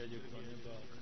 ہے جی قرآن پاک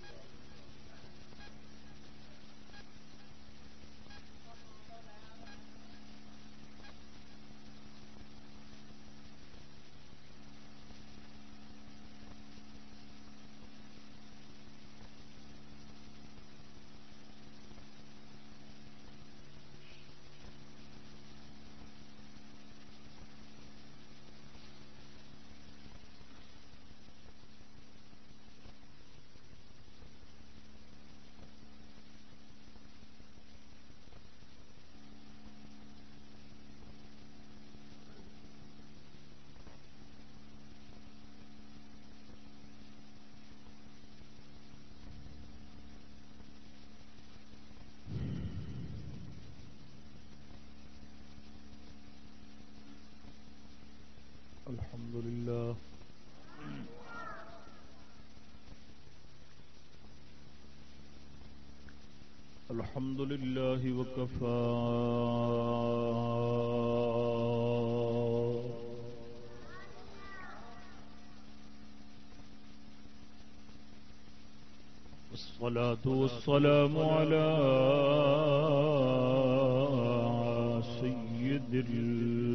الحمد لله. الحمد لله وكفى. الصلاة والسلام على سيد الأنبياء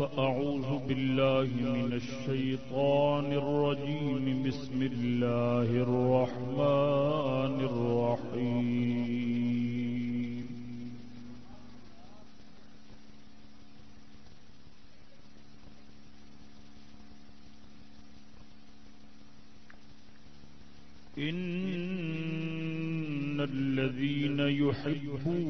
فأعوذ بالله من الشيطان الرجيم. بسم الله الرحمن الرحيم. إن الذين يحبون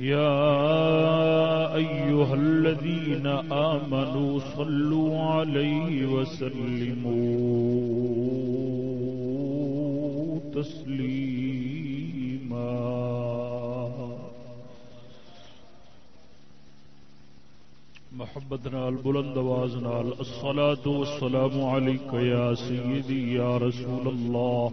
يا أيها الذين آمنوا صلوا عليه وسلموا تسليما. محبت نال، بلند آواز نال، الصلاة والسلام عليك يا سيدي يا رسول الله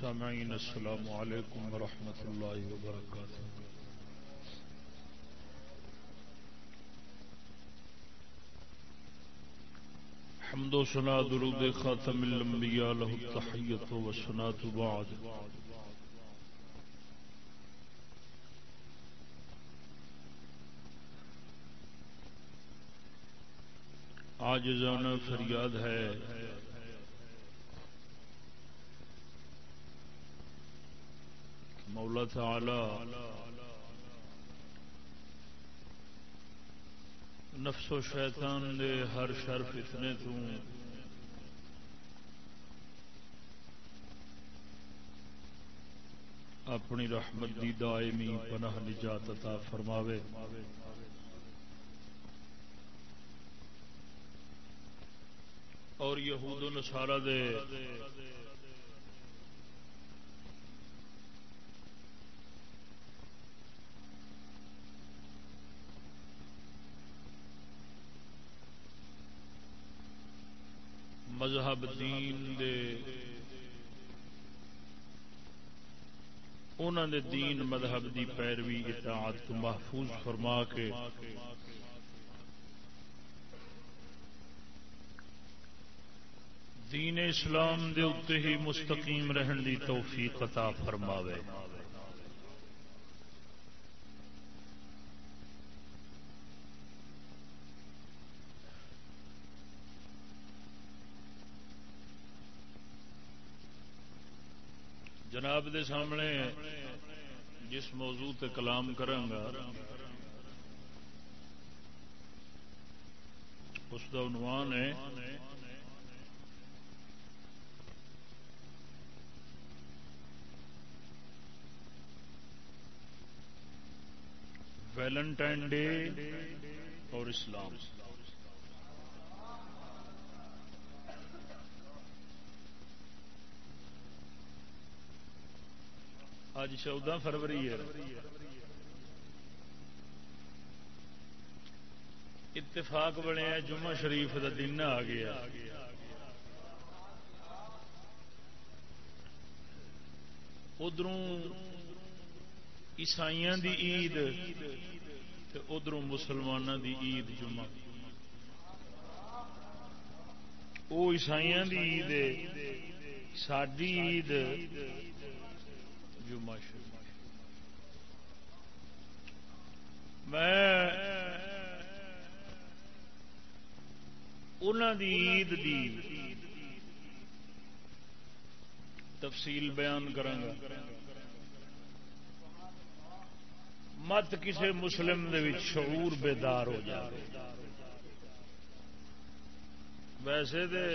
سامعین، السلام علیکم ورحمۃ اللہ وبرکاتہ۔ حمد و سنا درود خاتم الانبیاء له التحیت و سنات بعد۔ آج جانا فریاد ہے مولا تعالی نفس و شیطان دے ہر شرف اتنے تو اپنی رحمت دی دائمی پناہ نجات عطا فرماوے۔ اور یہود و نصارہ دے مذہب دین دے۔ انہوں دے دین مذہب دی پیروی، اطاعت محفوظ فرما کے۔ دین اسلام دے اتنے ہی مستقیم رہن دی توفیق عطا فرماوے۔ جناب دے سامنے جس موضوع تے کلام کروں گا، اس کا عنوان ہے ویلنٹائن ڈے اور اسلام۔ اج چودہ فروری ہے۔ اتفاق بنیا جمعہ شریف کا دن آ گیا۔ ادھر عیسائی دی عید ادھر مسلمانوں دی عید جمعہ۔ وہ عیسائی دی عید ساری عید جمعہ شریف۔ میں انہوں دی عید دی تفصیل بیان کروں گا مت کسی مسلم شعور بیدار ہو جائے۔ ویسے دے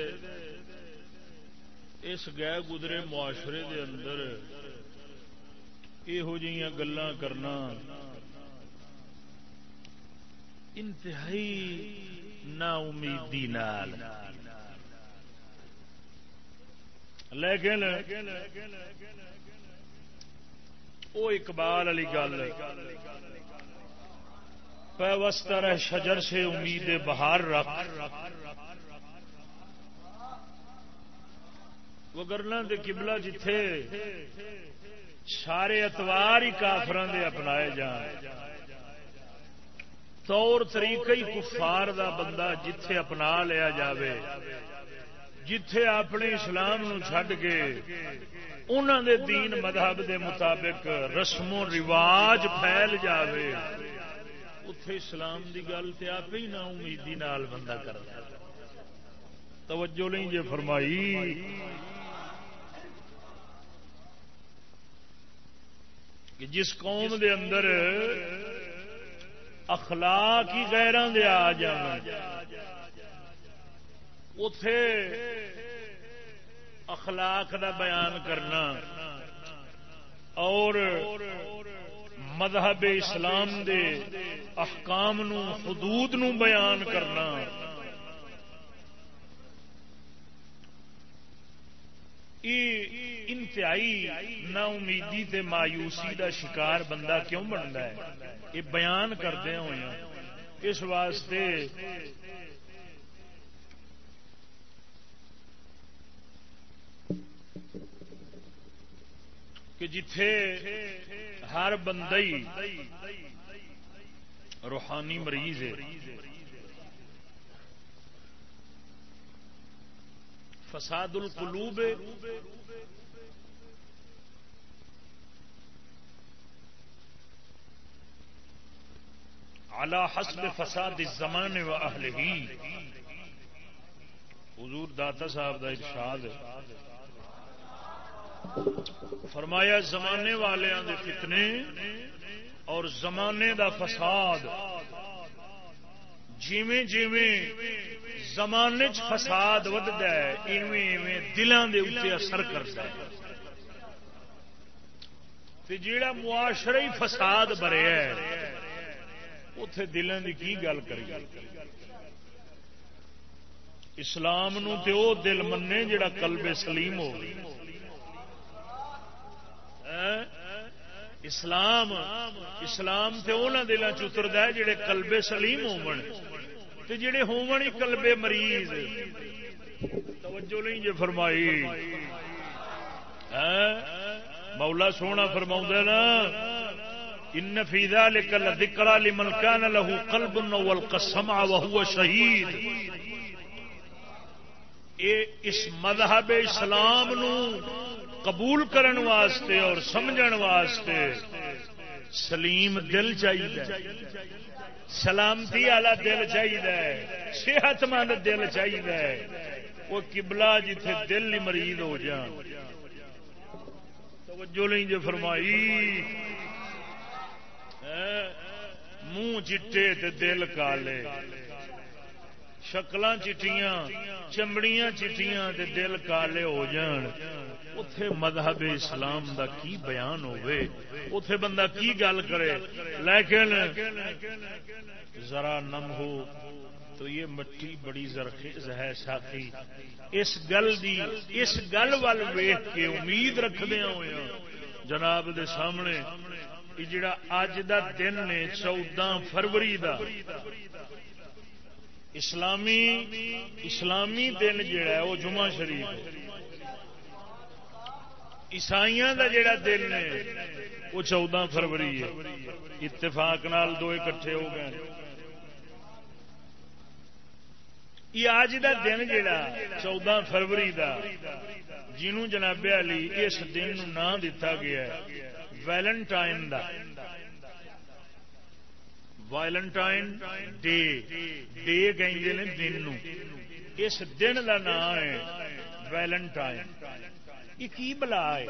اس گئے گزرے معاشرے دے اندر یہو گلا کرنا انتہائی نا امیدی نال لیکن وہ اقبال علی گل پیوستر ہے شجر سے امید بہار رکھ وہ گرنا دے قبلہ جتھے سارے اتوار ہی کافران دے اپنائے جان۔ طور طریقہ ہی کفار دا بندہ جتھے اپنا لیا جاوے، جتھے اپنے اسلام نو چھڈ کے انہوں دے دین مذہب دے مطابق رسم و رواج پھیل جاوے، اتے اسلام دی گل تے آپ ہی نہ امیدی نال بندہ کر توجہ نہیں جے فرمائی۔ کہ جس قوم دے اندر اخلاق ہی غیران دے آ جان۔ اتے اخلاق دا بیان کرنا اور مذہب اسلام دے احکام نو، حدود نو بیان کرنا۔ انتہائی نا امیدی تے مایوسی دا شکار بندہ کیوں بنتا ہے؟ یہ بیان کرتے ہوئے اس واسطے کہ جتھے ہر بندئی روحانی مریض ہے فساد القلوب. على حسب فساد الزمان و اہل ہی حضور داتا صاحب دا ارشاد فرمایا زمانے والوں دے فتنے اور زمانے دا فساد جیویں جیویں زمانے چ فساد ودتا ہے، ایویں ایویں دلان دے اتنے اثر کرتا ہے۔ تے جیڑا معاشرہ ہی فساد بریا ہے اتے دلان دی کی گل کری؟ اسلام نو تے او دل منے جڑا قلب سلیم ہو ہاں؟ اسلام اسلام تے انہاں دلاں چ اتردا ہے جڑے قلب سلیم ہون تے جڑے ہون ہی قلب مریض۔ توجہ نہیں جے فرمائی۔ ہاں؟ مولا سونا فرماؤں نا، ان فی ذلک لذکرى لمن كان له قلب والقسمع وهو شهید اے اس مذہب اسلام نو قبول کرن واسطے اور سمجھن واسطے سلیم دل چاہیے سلامتی والا دل چاہیے صحت مند دل چاہیے۔ وہ کبلا جتھے دل نہیں مریض ہو جان۔ توجہ نہیں جو فرمائی۔ منہ چٹے تے دل کالے۔ شکل چٹیاں، چمڑیاں چٹیاں تے دل کالے ہو جان۔ اتے مذہب اسلام دا کی بیان ہوئے؟ اتے بندہ کی گل کرے؟ لیکن ذرا نم ہو۔ تو یہ مٹی بڑی زرخیز ہے ساتھی۔ اس گل دی، اس گل وال ویخ کے امید رکھدیا ہوا جناب دے سامنے جڑا اج دا دن نے چودہ فروری دا۔ اسلامی اسلامی دن جڑا ہے، وہ جمعہ شریف ہے۔ عیسائی دا جڑا دن ہے وہ چودہ فروری ہے۔ اتفاق نال دو اکٹھے ہو گئے۔ یہ اج دا دن جڑا چودہ فروری دا، جنوں جناب علی اس دن نام دتا گیا ہے، ویلنٹائن دا۔ وائلنٹائن ڈے ڈے کہیں دن اس دن دا نام ہے ویلنٹائن۔ یہ کی بلا ہے۔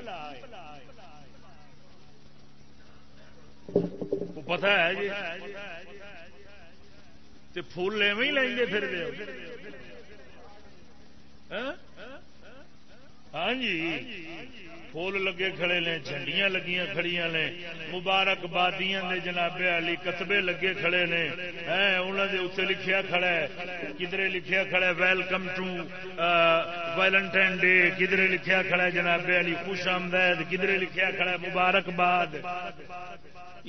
پتا ہے جی۔ فل پھول ایویں ہی لیں گے پھر ہاں جی۔ پھول لگے کھڑے نے، جھنڈیاں لگیاں کھڑیاں نے مبارک بادیاں نے جناب علی کتبے لگے کھڑے نے۔ انہوں نے اتنے لکھیا کھڑا ہے کدھر لکھیا کھڑا ہے، ویلکم ٹو ویلنٹائن ڈے کدھر لکھیا کھڑا ہے جناب علی، خوش آمدید کدھر لکھیا کھڑا ہے مبارک باد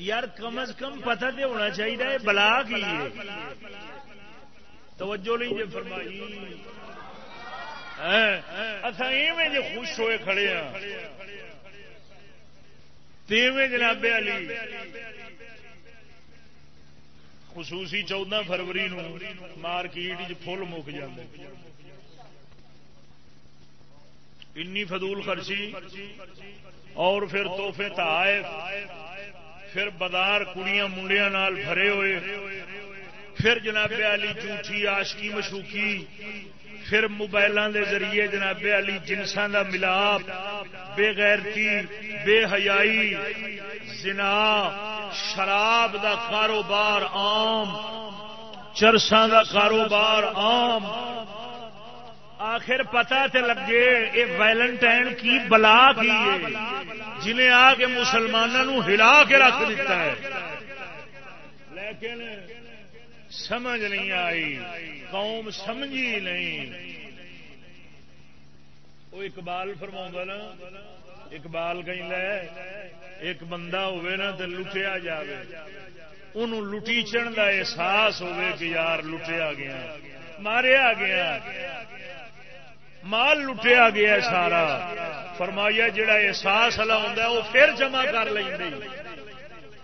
یار، کم از کم پتہ تو ہونا چاہیے بلا کی توجہ نہیں جی فرمائی۔ اصا ایویں جی خوش ہوئے کھڑے ہاں۔ جناب علی۔ خصوصی چودہ فروری مارکیٹ فل مک جائے انی فضول خرچی۔ اور پھر توحفے تائف پھر بازار کڑیاں منڈیا بھرے ہوئے۔ پھر جناب علی جھوٹھی آشکی مشوکی۔ پھر موبائلوں دے ذریعے جناب علی جنسان دا ملاپ، بے غیرتی، بے حیائی، زنا، شراب دا کاروبار عام، چرساں دا کاروبار عام۔ آخر پتا تے لگے یہ ویلنٹائن کی بلا کی ہے، جنہیں آ کے مسلمانوں ہلا کے رکھ دیتا ہے۔ لیکن سمجھ نہیں آئی، قوم سمجھی نہیں۔ وہ اقبال فرما نا، اقبال کہیں لے، ایک بندہ ہوئے نا تو لٹیا جائے ان لٹیچن کا احساس ہوئے کہ یار لٹیا گیا۔ ماریا گیا۔ مال لٹیا گیا سارا۔ فرمایا جڑا احساس والا ہوں وہ پھر جمع کر لیں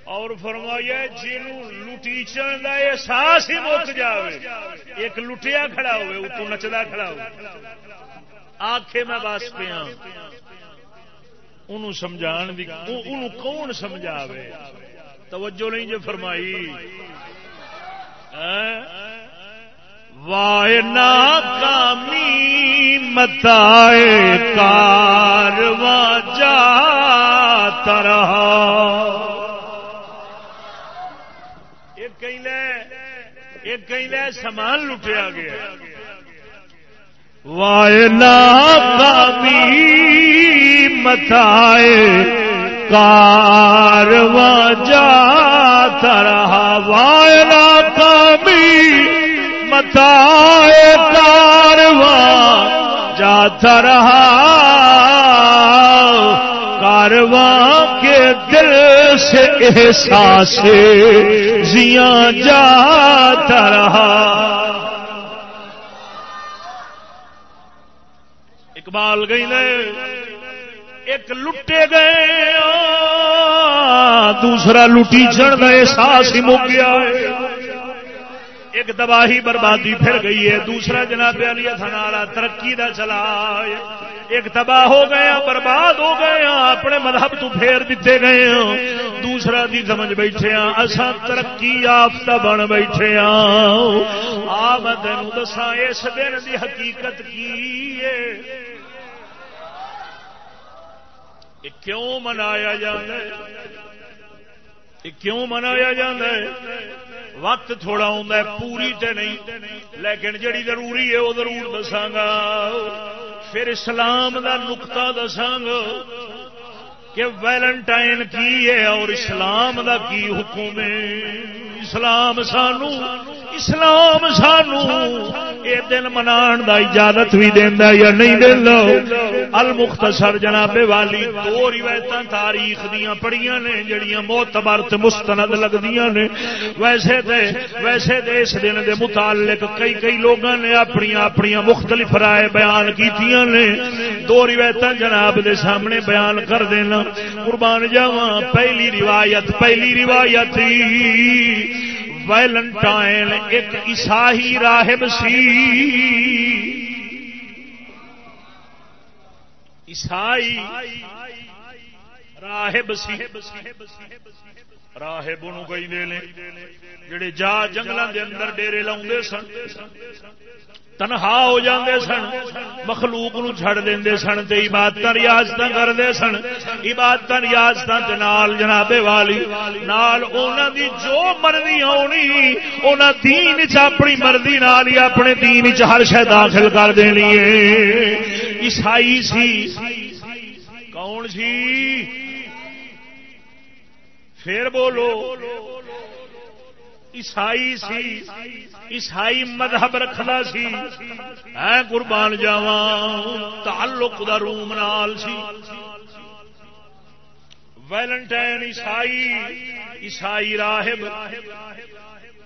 اور فرمایا جنوں لٹیچن کا احساس ہی مک جائے ایک لٹیا کھڑا ہوئے اتو نچدا کھڑا ہو آخے میں بس پیا ان سمجھا کون سمجھا توجہ نہیں جو فرمائی۔ وائنا کامی متا کارواں جا رہا کہیں سامان لٹیا گیا۔ وائنا کامی متا کارواں جا رہا وائنا کامی متا کارواں جاتا رہا کارواں کے دل سے احساس جیاں جاتا رہا۔ اقبال گئی نے، ایک لٹے گئے دوسرا لٹی چڑھ گئے احساس ہی مک گیا۔ ایک تباہی بربادی پھر گئی ہے، دوسرا جناب علی تھنالا ترقی دا چلا ایک تباہ ہو گیا برباد ہو گیا اپنے مذہب تو پھیر دیتے گئے ہیں۔ دوسرا دی سمجھ بیٹھے ہیں اصا ترقی یافتہ بن بیٹھے ہیں۔ آ، میں تین دسا اس دن دی حقیقت کی ہے؟ کیوں منایا جائے کیوں منایا ہے؟ وقت تھوڑا ہے، پوری تے نہیں۔ لیکن جڑی ضروری ہے، وہ ضرور دساگا پھر اسلام دا نقطہ دساگا کہ ویلنٹائن کی ہے اور اسلام دا کی حکم ہے؟ اسلام سانو اسلام سانو یہ دن منا اجازت بھی دینا یا نہیں دینا المختصر جناب والی دو روایت تاریخ دیا پڑیاں نے، جڑیاں موتبر مستند لگتی نے۔ ویسے دے ویسے دے اس دن دے متعلق کئی کئی لوگوں نے اپنی اپنی مختلف رائے بیان کی نے۔ دو روایت جناب دے سامنے بیان کر دینا۔ قربان جاوا پہلی روایت پہلی روایت ویلنٹائن ایک عیسائی راہب سی۔ عیسائی راہب سی۔ راہ راہب کئی جڑے جا جنگلوں کے اندر ڈیرے لاؤ سن، تنہا ہو جاندے سن، مخلوق نو چھڑ دے سن تے عبادت ریاضت کرتے سن۔ عبادت ریاضت نال جناب والی، نال اونا دی جو مرضی ہونی، اونا دین چ اپنی مرضی نال ہی اپنے دین چ ہر شے داخل کر دینی ہے۔ عیسائی سی، کون سی؟ پھر بولو، عیسائی سی، عیسائی مذہب رکھنا سی۔ اے قربان جاوا تعلق دا روم نال سی۔ ویلنٹائن عیسائی عیسائی راہب۔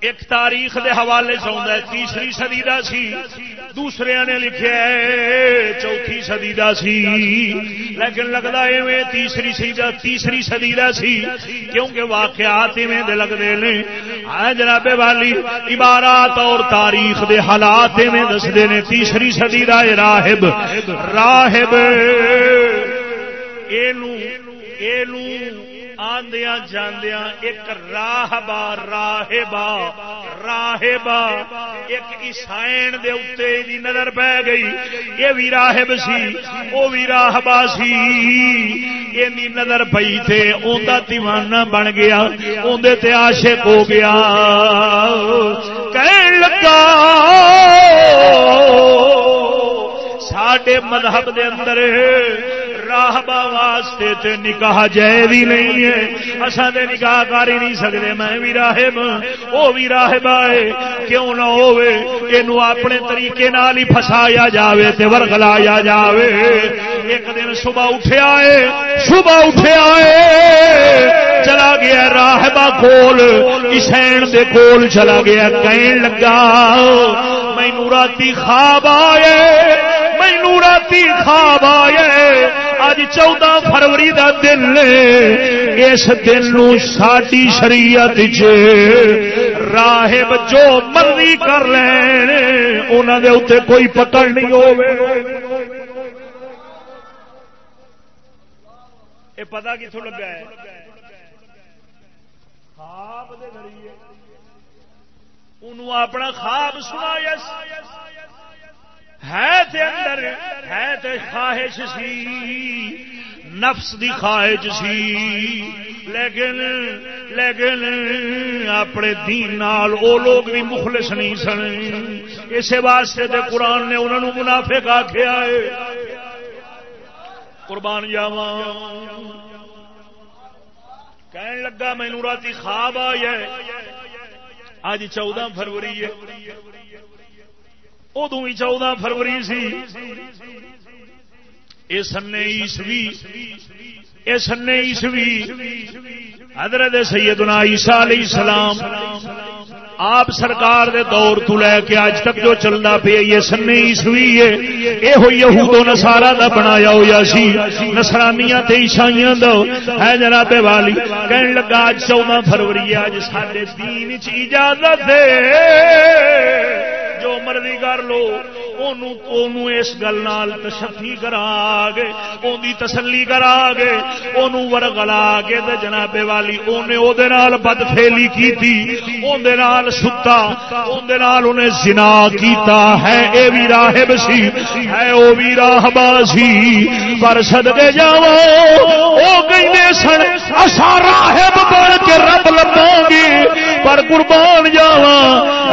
ایک تاریخ دے حوالے سے ہے، تیسری سدی کا سی۔ دوسرے نے لکھے چوتھی سدی کا سی۔ لیکن لگتا ہے تیسری سی تیسری سدی کا سی۔ کیونکہ واقعات دے لگتے ہیں جناب والی، عبارات اور تاریخ دے حالات میں دستے نے۔ تیسری سدی کا راہب۔ راہب آدیا جاندیا ایک راہبا راہبا راہبا۔ ایک عیسائن دے اتے دی نظر پہ گئی۔ یہ بھی راہب سی وہ بھی راہبا سی۔ یہ نظر پئی تھے اوندا دیوانہ بن گیا، اوندے تے عاشق ہو گیا۔ کہن لگا، ساڈے مذہب دے اندر راہبا واسطے تے نکاح جائز ہی نہیں ہے۔ اصا تے نکاح کر ہی نہیں سکتے میں بھی راہب ہاں، وہ بھی راہبا ہے کیوں نہ ہوے یہ اپنے طریقے نال ہی فسایا جاوے تے ورگلایا جاوے۔ ایک دن صبح اٹھیا ہے صبح اٹھیا ہے چلا گیا راہبا کول۔ اسین دے کول چلا گیا، کہن لگا مینو راتی خواب آئے مینو راتی خواب آئے۔ اج چودہ فروری دا دن اس دن نو ساری شریعت راہب جو مرضی کر لین انہوں دے اتنے کوئی پکڑ نہیں ہو پتا کتوں لگا ہے؟ خواب اپنا خواب سنا ہے تے اندر، ہے تے خواہش سی، نفس دی خواہش سی۔ لیکن لیکن اپنے دین نال او لوگ بھی مخلص نہیں سن۔ اسی واسطے تے قرآن نے انہوں نے منافق آخیا ہے۔ قربان جاوا کہن لگا مینو رات خواب آیا اج چودہ فروری ہے۔ ادو ہی چودہ فروری سی۔ یہ سنے عیسوی یہ سنے عیسوی، حضرت سیدنا عیسیٰ علیہ السلام، آپ سرکار دے دور تو لے کے اج تک جو چلتا پیا یہ سنے عیسوی ہے یہ یہود و نسارا دا بنایا ہوا سی۔ نسرانیاں تے عیسائیاں دا۔ ہے جناب والی، کہن لگا اج چودہ فروری اج سارے دین چ اجازت ہے۔ جو مرضی کر لو اس گل تشفی کرا گے ان تسلی کرا گے ان ورگلا گے جناب والی انہیں بد فیلی کی ستا انہیں زنا کیتا ہے، اے بھی راہب سی، ہے وہ بھی راہبا سی، پر سدگے جا سن اصا راہب بن کے رب لبا گے پر قربان جاوا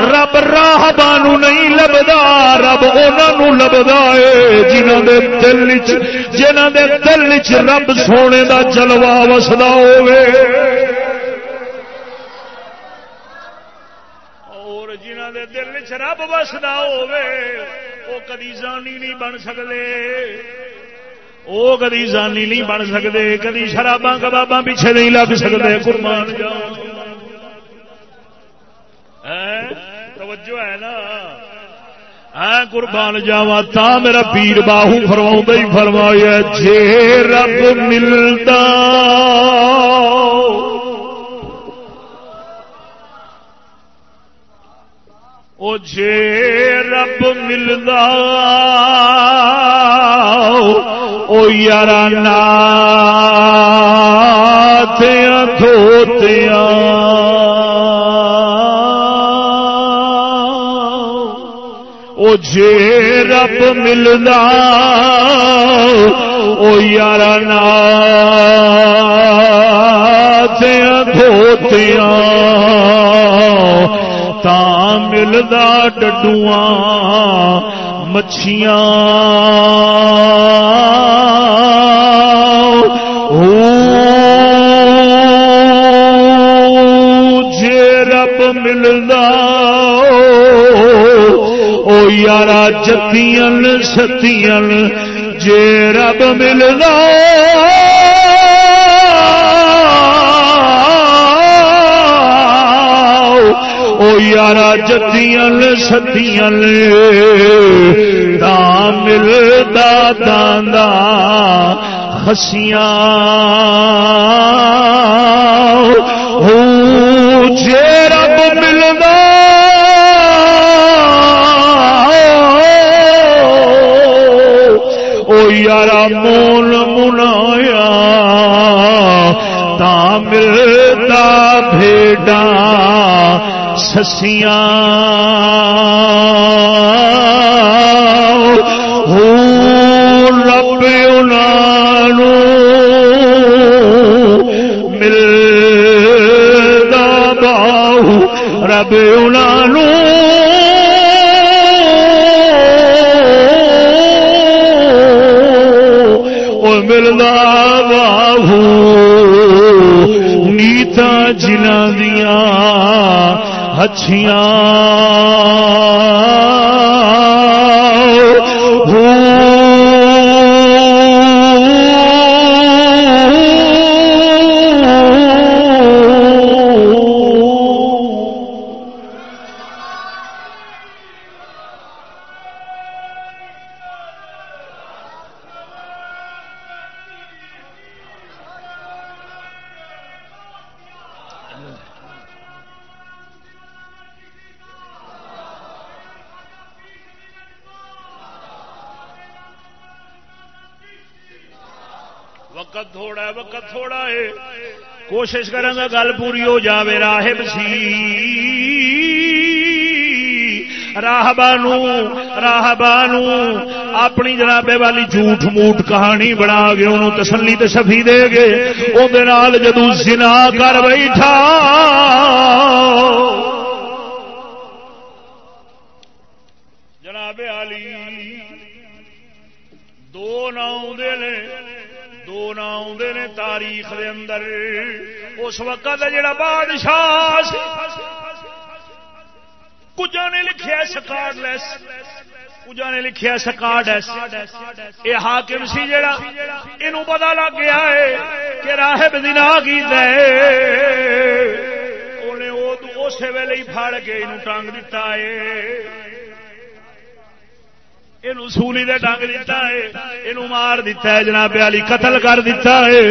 رب راہبا نہیں لبدا، رب انہوں لبدا ہے جنہوں دے دل جنہ دے دل چ رب سونے دا جلوا وسدا ہوے اور جنہ دے دل چ رب وسدا ہوے وہ کدی زانی نہیں بن سکتے وہ کدی زانی نہیں بن سکتے کدی شراباں کباباں پیچھے نہیں لگ سکتے قربان جاؤ توجہ ہے نا؟ قربان جاوا تا میرا پیر باہو فرما ہی فرمایا، جے رب ملتا۔ او جے رب ملتا۔ او یار ناتیاں، دھوتیاں۔ مجھے رب ملنا او یار دھوتیاں تا ملدا ڈڈواں مچھیاں۔ یار جتیاں ستیاں جے رب ملدا او یار جتیاں ستیاں دا ملدا داندا خسیاں یار مول منایا تا ملتا بھیڈا سسیاں کوشش کریں گا، گل پوری ہو جاوے، راہب سی راہبانو راہبانو، اپنی جنابے والی جھوٹ موٹ کہانی بنا گے انہوں تسلی تو شفی دے گے وہ جدو سنا کر بیٹھا۔ جناب علی، دو ناؤ نے۔ دو نا نے تاریخ دے اندر۔ اس وقت جڑا بادشاہ کچھ نے لکھیا سکارڈ لیس کچھ نے لکھیا سکارڈ یہ حاکم سی جڑا یہ پتا لگ گیا ہے کہ راہب دن کی اسی ویلے ہی پڑ کے یہ ٹانگ دتا ہے۔ یہ سولی دے ڈنگ دیتا ہے یہ مار دیتا ہے جناب علی قتل کر دیتا ہے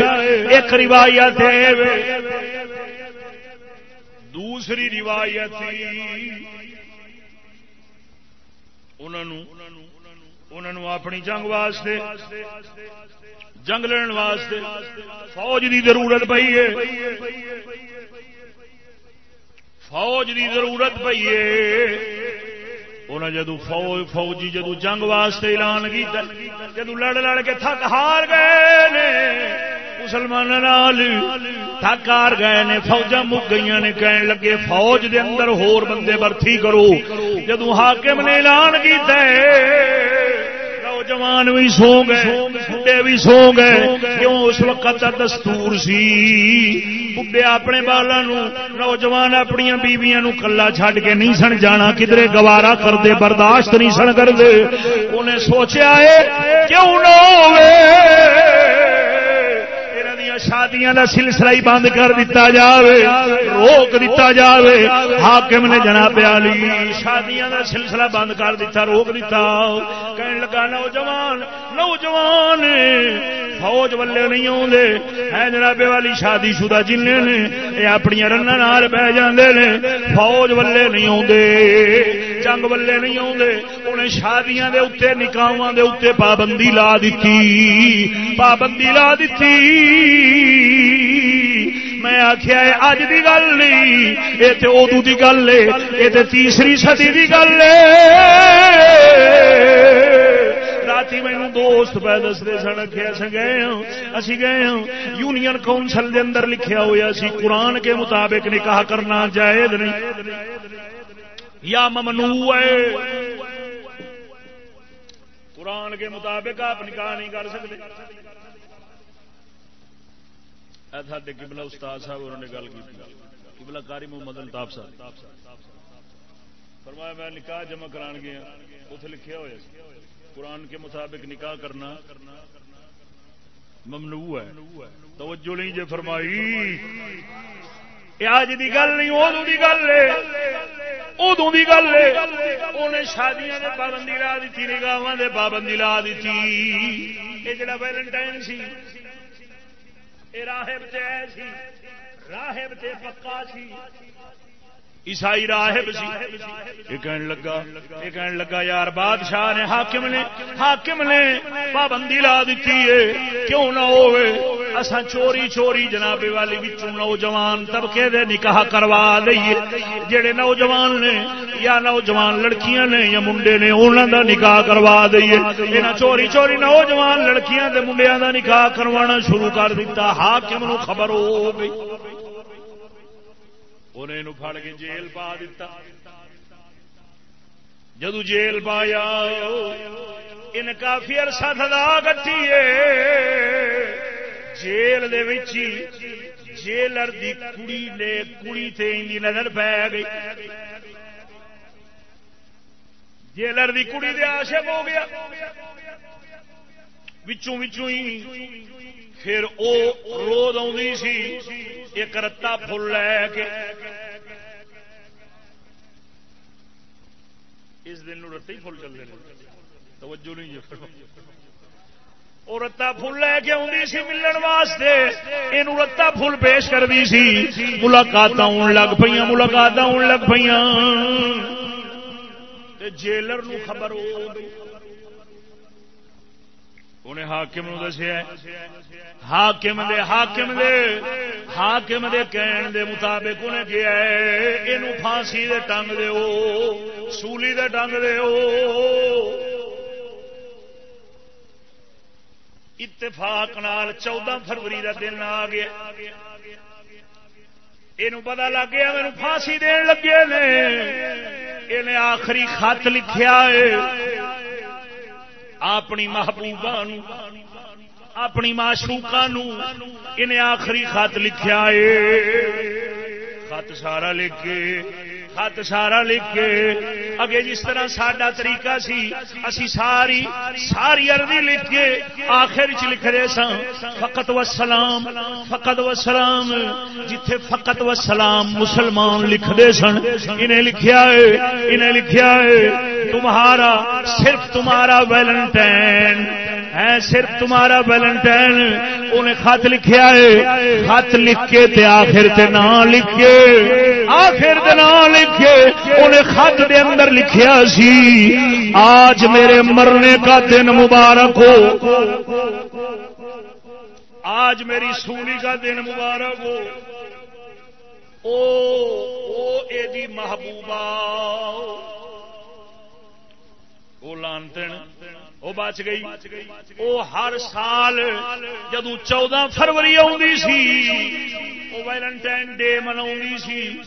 ایک روایت دوسری روایت اپنی جنگ واسطے جنگ لڑن واسطے فوج دی ضرورت پی ہے فوج دی ضرورت پی ہے انہیں جدو فوج فوجی جدو جنگ واسطے اعلان کیا جدو لڑ لڑ کے تھک ہار گئے نے مسلمان تھک ہار گئے نے فوجا مک گئی نے کہن لگے فوج دے اندر ہور بندے برتھی کرو جدو حاکم نے اعلان کیا جوان بھی سو گئے بڈے بھی سو گئے۔ کیوں؟ اس وقت کا دستور سی۔ بڈے اپنے بالا نوجوان اپنی بیویاں کلا چھڈ کے نہیں سن جانا کدھر گوارا کرتے برداشت نہیں سن کرتے انہیں سوچا ہے، کیوں نہ ہوئے؟ شادیاں دا سلسلہ ہی بند کر دیتا جاوے، روک دیتا جاوے۔ حاکم نے جناب علی شادیاں دا سلسلہ بند کر دیتا، روک دیتا۔ کہنے لگا، نوجوان نوجوان، فوج والے نہیں آتے ہے جناب والی شادی شدہ جن نے یہ اپنی رن بہ جاندے نے۔ فوج والے نہیں آتے جنگ والے نہیں آتے انہیں شادیاں دے اتنے نکاح دے اتنے پابندی لا دیتی، پابندی لا دیتی۔ میں آخیا اج کی گل نہیں۔ یہ تو ادو کی گل ہے یہ تو تیسری سدی کی گل ہے۔ رات مینو دوست پہ دستے سن اص گئے ہوں اسی گئے ہوں یونین کاؤنسل دے اندر لکھیا ہوا سی، قرآن کے مطابق نکاح کرنا جائز نہیں۔ یا ممنوع ہے۔ قرآن کے مطابق آپ نکاح نہیں کر سکتے۔ سارے کبلا استاد صاحب انہوں نے گل کی کبلا کاری محمد الطاف صاحب۔ فرمایا میں نکاح جمع کران گیا اتنے لکھیا ہوا قرآن کے مطابق نکاح کرنا ممنوع ہے۔ توجہ نہیں جے فرمائی۔ آج دی گل نہیں ادو دی گل ادو دی گل انہیں شادیاں نے پابندی لا دیتی نگاہ پابندی لا دیتی۔ یہ جڑا ویلنٹائن سی راہب سی راہب تے پکا سی۔ عیسائی راہب سی یہ کہنے لگا، یہ کہنے لگا، یار بادشاہ نے حاکم نے حاکم نے پابندی لا دیتی ہے۔ کیوں نہ ہوئے؟ اساں چوری چوری جناب والی وچوں نوجوان طبقے دے نکاح کروا دئیے۔ جڑے نوجوان نے یا نوجوان لڑکیاں نے یا منڈے نے، انہاں دا نکاح کروا دئیے۔ انہاں چوری چوری نوجوان لڑکیاں دے منڈیاں دا نکاح کروانا شروع کر دیتا حاکم نو خبر ہو گئی۔ انہیں پھڑ کے جیل پا دیتا۔ جدو جیل پایا، ان کافی عرصہ تھدا کٹی جیل جیلر دی کڑی نے کڑی تے نظر پی گئی۔ جیلر دی کڑی دے عاشق ہو گیا۔ وچوں وچوں ہی پھر او روز آ سی، ایک رتا فل لے کے۔ اس دن رتے ہی فل چلتے توجہ نہیں جی۔ اور رتا فل لے کے آدھی سی ملن واسطے یہ رتا فل پیش کرتی سی۔ ملاقات آن لگ پہ ملاقات آن لگ پہ جیلر نو خبر ہو انہیں حاکم نو دسیا حاکم دے حاکم دے حاکم دے کہن دے مطابق انہیں کیا ہے یہ پھانسی دے ٹنگ دے او سولی دے ٹنگ دے او اتفاق نال چودہ فروری کا دن آ گیا یہ پتا لگ گیا میرے پھانسی دین لگے نے آخری خط لکھیا ہے اپنی محبوبہ اپنی معشوقہ انہیں آخری خط لکھا ہے۔ خط سارا لکھ کے خط سارا لکھ کے اگے جس طرح سڈا طریقہ سی اسی ساری ساری عربی لکھ کے آخر چ لکھ رہے سا فقط و سلام فقط و سلام جتھے فقط و سلام مسلمان لکھتے سن انہیں لکھیا ہے انہیں لکھیا ہے تمہارا صرف تمہارا ویلنٹائن ہے صرف تمہارا ویلنٹائن انہیں خط لکھیا ہے خط لکھ کے تے آخر تے نام لکھ کے آخر تے نام لکھ کے انہیں خط دے اندر لکھیا سی، آج میرے مرنے کا دن مبارک ہو۔ آج میری سونی کا دن مبارک ہو۔ او او، اے دی محبوبہ۔ وہ لانتے وہ بچ گئی۔ وہ ہر سال جدو چودہ فروری آتی سی، وہ ویلنٹائن ڈے منا سی۔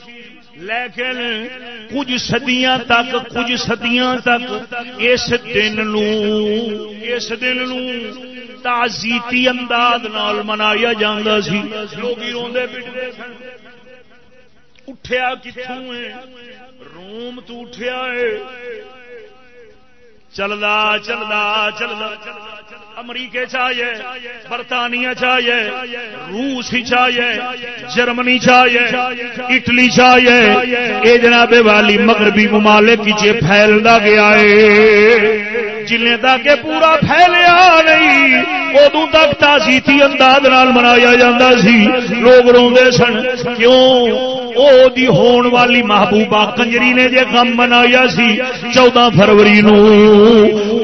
لیکن کچھ سدیاں تک، کچھ سدیاں تک اس دن اس دن تازیتی انداز نال منایا جاتا سی۔ لوگ روندے پٹتے سن۔ اٹھیا کتوں روم تو اٹھیا ہے۔ چلدا چلدا چلدا۔ امریکے چاہیے، برطانیہ چاہیے، روس ہی چاہیے، جرمنی چاہیے، اٹلی چاہیے۔ یہ جناب والی مغربی ممالک کی پھیلتا گیا ہے جلے تک پورا پھیلیا نہیں ادو تک تازیتی انداز منایا جا سی۔ لوگ روندے سن، کیوں؟ او دی ہون والی محبوبہ کنجری نے جے غم منایا سی چودہ فروری نو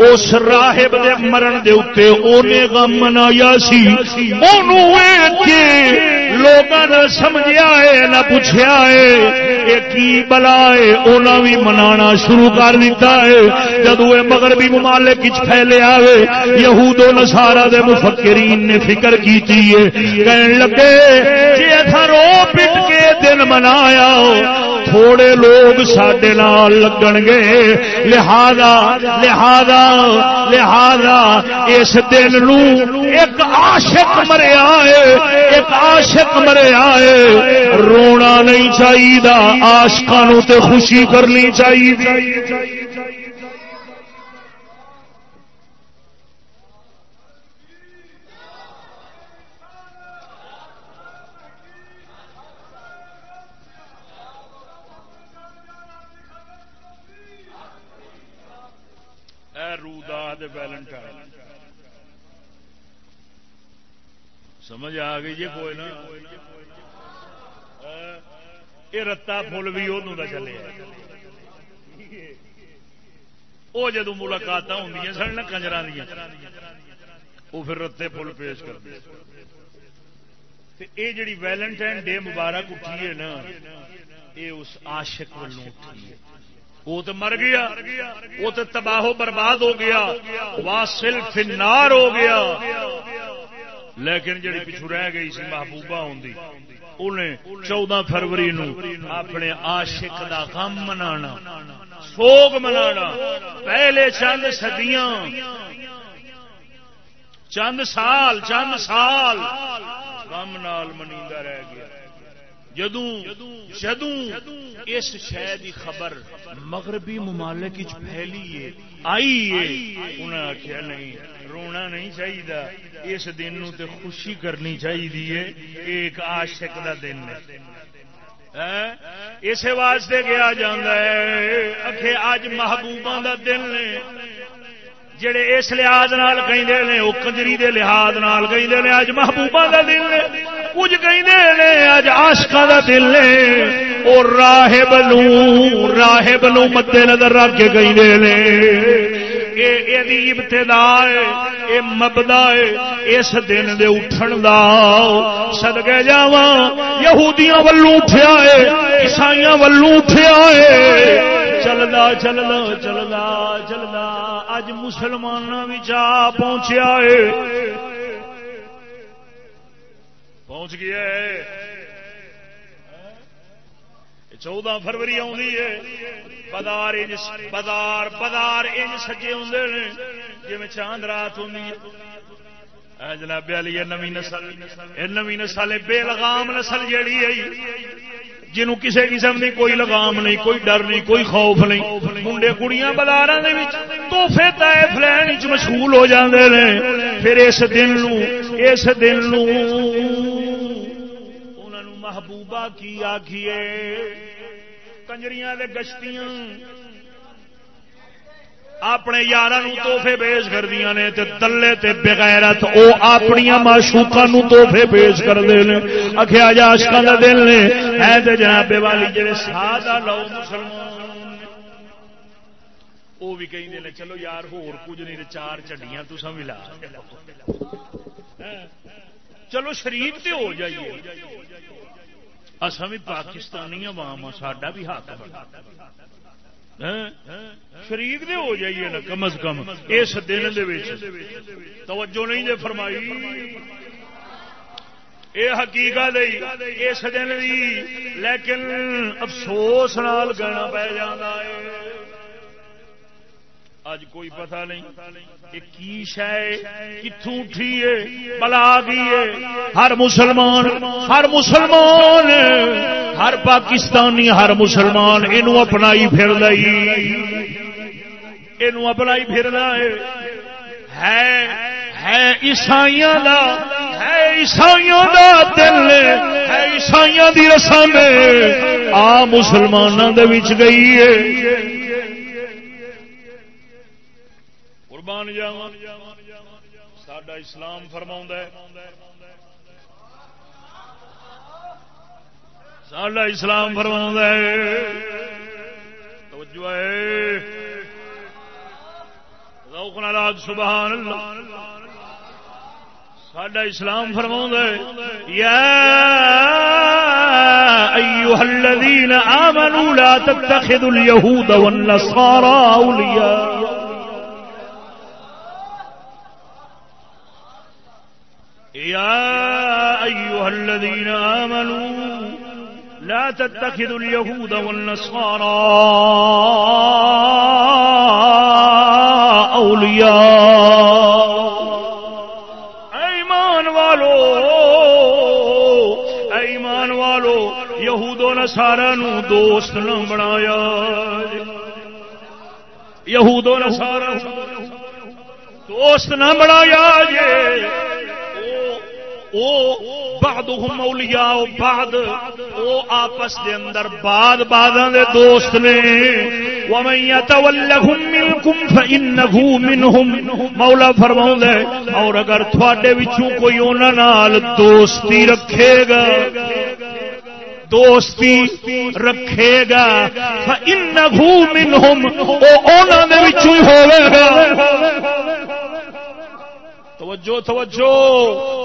اس راہب دے مرن دے اتے اونے غم منایا سی اونو کے لوگاں نہ سمجھیا ہے، نہ پوچھیا ہے، یہ کی بلا ہے؟ اونا بھی منانا شروع کر دیتا ہے۔ جدو یہ مغربی ممالک وچ پھیلے آوے، یہود و نصارا دے مفکرین نے فکر کیتی ہے۔ کہن لگے جی تھا رو پٹ کے دن منایا تھوڑے لوگ سڈے لگن گے لہذا لہذا لہذا اس دن نو ایک عاشق مریا ہے ایک عاشق مریا ہے رونا نہیں چاہیے آشکا تے خوشی کرنی چاہیے ویلنٹائن سمجھ آ گئی جی کوئی نا؟ یہ رتا فل بھی وہ چلے۔ وہ جدو ملاقات ہوں سن کنجر دیا وہ پھر رتے فل پیش کرتے یہ جڑی ویلنٹائن ڈے مبارک اٹھی ہے نا یہ اس عاشق والوں اٹھی ہے۔ وہ تو مر گیا، وہ تو تباہ برباد ہو گیا واسل فنار ہو گیا۔ لیکن جڑی پچھو رہ گئی سی محبوبہ ہوں انہیں چودہ فروری نو اپنے عاشق دا غم منانا، سوگ منانا۔ پہلے چند سدیاں چند سال چند سال غم نال منیندہ رہ گیا۔ جدوں جدوں اس شہ کی خبر مغربی ممالک پھیلی ہے، آئی ہے۔ انہیں آخیا نہیں، رونا نہیں چاہیے اس دن نو تے خوشی کرنی چاہیے ایک عاشق دا دن ہے۔ ہاں؟ اس واسطے کیا جانا ہے، اکھے اج محبوبہ دا دن نے جڑے اس لحاظ کہ وہ کنجری کے لحاظ کہ اج محبوبہ کا دل نے، کچھ کہ اج آشکا کا دل نے وہ راہب نو راہب نو مدے نظر رکھ کے کہ ابتدا ہے مبدا ہے اس دن دے اٹھن دا سدگے جا یہودیاں ولوں اٹھیا ہے عیسائی ولوں اٹھیا ہے چلدا چلدا چلدا چلدا۔ اج مسلمان بھی جا پہنچیا ہے۔ پہنچ گیا ہے۔ چودہ فروری آدھی ہے۔ بدار بدار بدار انج سجے ہوں جی چاند رات ہوں جناب علی نسل یہ نسل بے لگام نسل جیڑی ہے۔ جنوں کسی قسم کی کوئی لگام نہیں، کوئی ڈر نہیں، کوئی خوف نہیں۔ منڈے کڑیاں بازار توحفے تائے فلین مشغول ہو جاندے ہیں پھر اس دن نو، اس دن نو محبوبہ کی آخیے کنجریاں گشتیاں۔ اپنے یار توحفے پیش کر دیا نے تلے تے بغیرت او اپنی معشوقا توحفے پیش کرتے ہیں اکھیا جا اشکا کا دل نے۔ ہے تے جناب والی جی سادہ لو مسلمان وہ بھی کہیں دے چلو یار ہور کچھ نہیں چار چڈیاں تو ملا چلو شریف تے ہو جائیے۔ اصا بھی پاکستانی عوام ہاں، ساڈا بھی ہاتھ شریف دے ہو جائیے نا، کم از کم اس دن توجہ نہیں دے فرمائی۔ یہ حقیقت اس دن لیکن افسوس نال گنا پی جانا ہے۔ اج کوئی پتہ نہیں کی شہ کتوں اٹھی ہے بلا گئی ہر مسلمان ہر مسلمان، ہر پاکستانی، ہر مسلمان یہ اپنائی پھر لئی یہ اپنائی پھر ہے۔ ہے عیسائیاں دا، ہے عیسائیوں دا دل، ہے عیسائیوں دی رسم آ مسلمانوں دے وچ گئی ہے۔ قربان جاوا سڈا اسلام فرما سڈا اسلام فرما روکنا راج، سبحان اللہ۔ سڈا اسلام فرما یا ایوہ الذین آمنوا لا تتخذوا اليہود والنصارى اولیاء۔ يا أيها الذين آمنوا لا تتخذوا اليهود والنصارى أولياء. ایمان والو. ایمان والو. یہود و نصارا نو دوست نہ بنایا. یہود و نصارا دوست نہ بنایا جے. بعضهم اولیاء بعد او آپس دے اندر بعد بعداں دے دوست نے۔ ومن يتولهم منكم فانه منهم۔ مولا فرماوندا ہے، اور اگر تھوڑے وچوں کوئی انہاں نال دوستی رکھے گا، دوستی رکھے گا فانه منهم۔ او انہاں دے وچوں ہوے گا۔ توجہ توجہ۔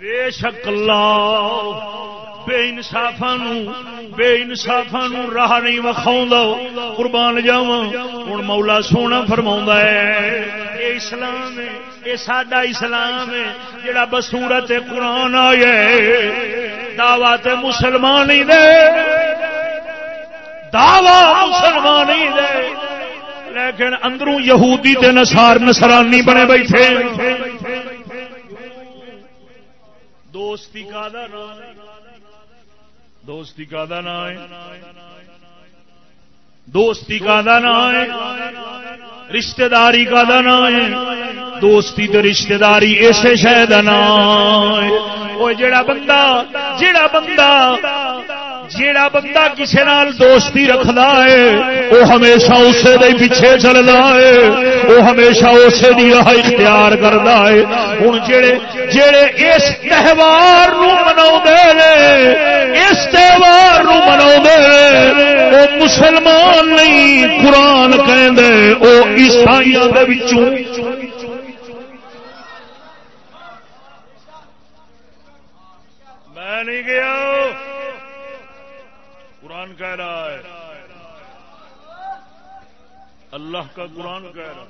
بے شک اللہ بے انصاف بے انصاف راہ نہیں وکھاؤ قربان جاوا ہوں مولا سونا فرما ہے۔ یہ اسلام ہے یہ سڈا اسلام ہے، جڑا بسورت قرآن آیا دعوت مسلمان ہی دے۔ دعوی مسلمان ہی دے۔ لیکن اندروں یہودی تے نسار نسرانی بنے بیٹھے۔ دوستی کا دوستی کا نام ہے؟ دوستی کا نام ہے؟ رشتہ داری کا نام ہے؟ دوستی تو رشتہ داری اسے شہد نام وہ جڑا بندہ جڑا بندہ جیڑا بندہ کسی نال دوستی رکھدا ہے وہ ہمیشہ اسے دے پیچھے چلتا ہے وہ ہمیشہ اسے دی راہ اختیار کرتا ہے۔ ہوں جڑے جڑے اس تہوار منا اس تہوار منا وہ مسلمان نہیں، قرآن کہ وہ عیسائی میں نہیں گیا۔ قرآن کہہ رہا ہے۔ اللہ کا قرآن کہہ رہا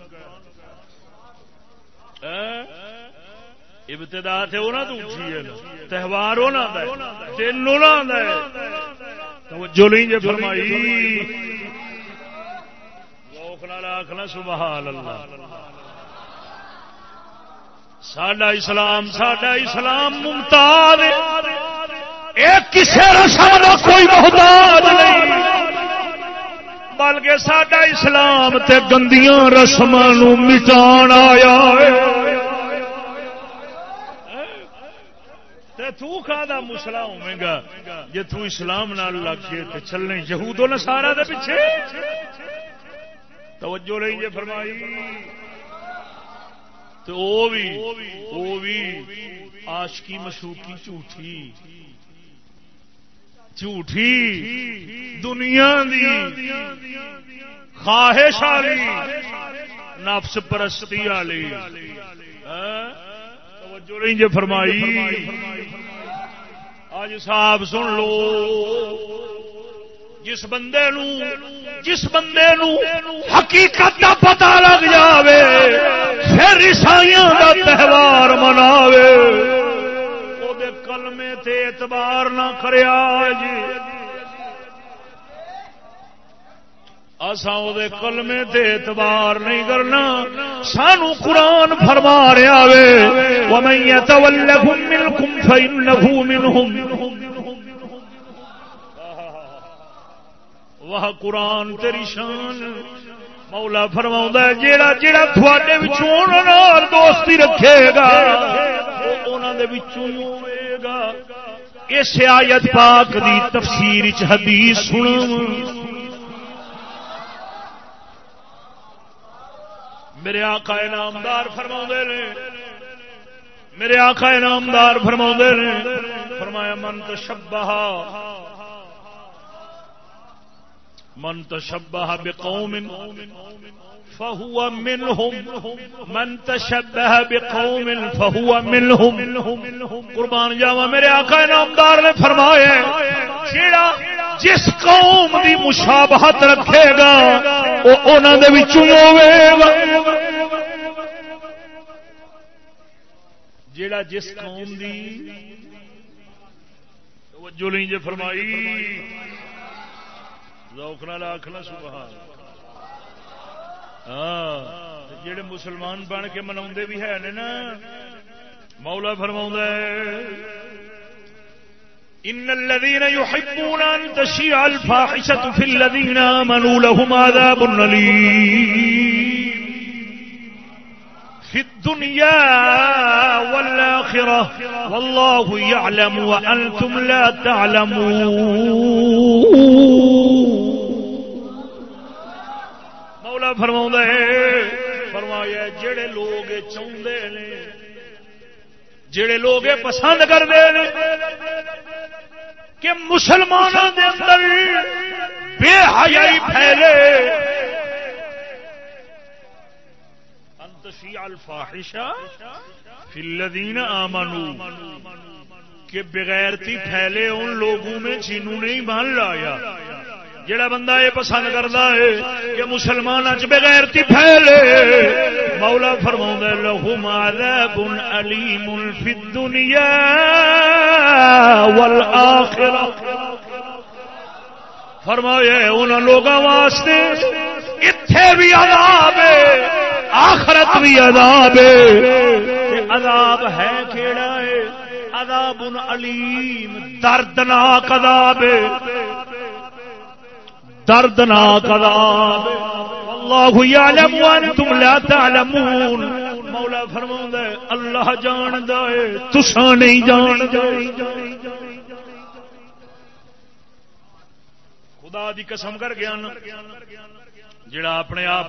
ہے۔ ابتدا تھے وہ نہ دوسری ہے تہوار ہونا دن ہونا جو نہیں جی فرمائی۔ آخنا سبحان اللہ۔ ساڈا اسلام ساڈا اسلام ممتاز کسی رسم کا کوئی محتاج نہیں۔ بلکہ سڈا اسلام تے گندیاں رسم مٹان آیا تو مسلا ہوے گا؟ جی تسلام لگ کے چلنے یہود و سارا دے پیچھے۔ توجہ نہیں جی فرمائی۔ تو وہ بھی آشکی مشوقی جھوٹھی۔ جھوٹھی دنیا دی خواہش والی، نفس پرستی والی۔ ہاں؟ جو فرمائی۔ آج صاحب سن لو، جس بندے نو، جس بندے نو حقیقت کا پتا لگ جاوے، پھر عیسائیوں کا تہوار مناوے۔ کلمے تے اعتبار نہ کریا جی۔ اساں کلمے تے اعتبار نہیں کرنا۔ سانو قرآن فرما رہا وے۔ ومن يتولهم منكم فإنه منهم۔ وہ قرآن تیری شان۔ مولا فرما جیڑا جیڑا تھوڑے دوستی رکھے گا، وہ انہوں نے گا اس آیت پاک دی تفسیر حدیث سن میرے آقا انعامدار فرما نے۔ میرے آقا انعامدار فرما نے۔ فرمایا، من تشبہ من تشبہ بقوم۔ فهو منهم. من تشبه بقوم فهو منهم. قربان جاوا میرے آقا نامدار نے فرمایا جیڑا جس قوم دی مشابہت رکھے گا، وہ انہاں دے وچوں ہوے جیڑا جس قوم دی توجہ نہیں جے فرمائی۔ ذوق نال آکھنا، سبحان اللہ۔ ہاں جڑے مسلمان بن کے منا بھی ہے نا، مولا فرما ان الذين يحبون ان تشيع الفاحشه في الذين امنوا لهم عذاب اليم في الدنيا والآخرة والله يعلم وأنتم لا تعلمون مولا فرما فرمایا جڑے لوگ چاہتے ہیں جڑے لوگ پسند کرتے ہیں کہ مسلمانوں کے اندر بے حیائی پھیلے۔ انتشی الفاحشہ فی الذین آمنوا کہ بغیرتی پھیلے ان لوگوں میں جنہوں نے ایمان لایا۔ جڑا بندہ یہ پسند کرتا ہے کہ مسلمان چ بغیر پھیلے، مولا فرما لہم عذاب علیم فی الدنیا والآخرہ۔ فرمایا ان لوگوں واسطے اتے بھی عذاب ہے، آخرت بھی عذاب ہے۔ عذاب ہے کیڑا ہے؟ عذاب علیم، دردناک عذاب ہے۔ دردناک عذاب. اللہ یعلم وانتم لا تعلمون. مولا فرماوندا ہے، اللہ جاندا ہے، تساں نہیں جان خدا دی قسم کر گیا جڑا اپنے آپ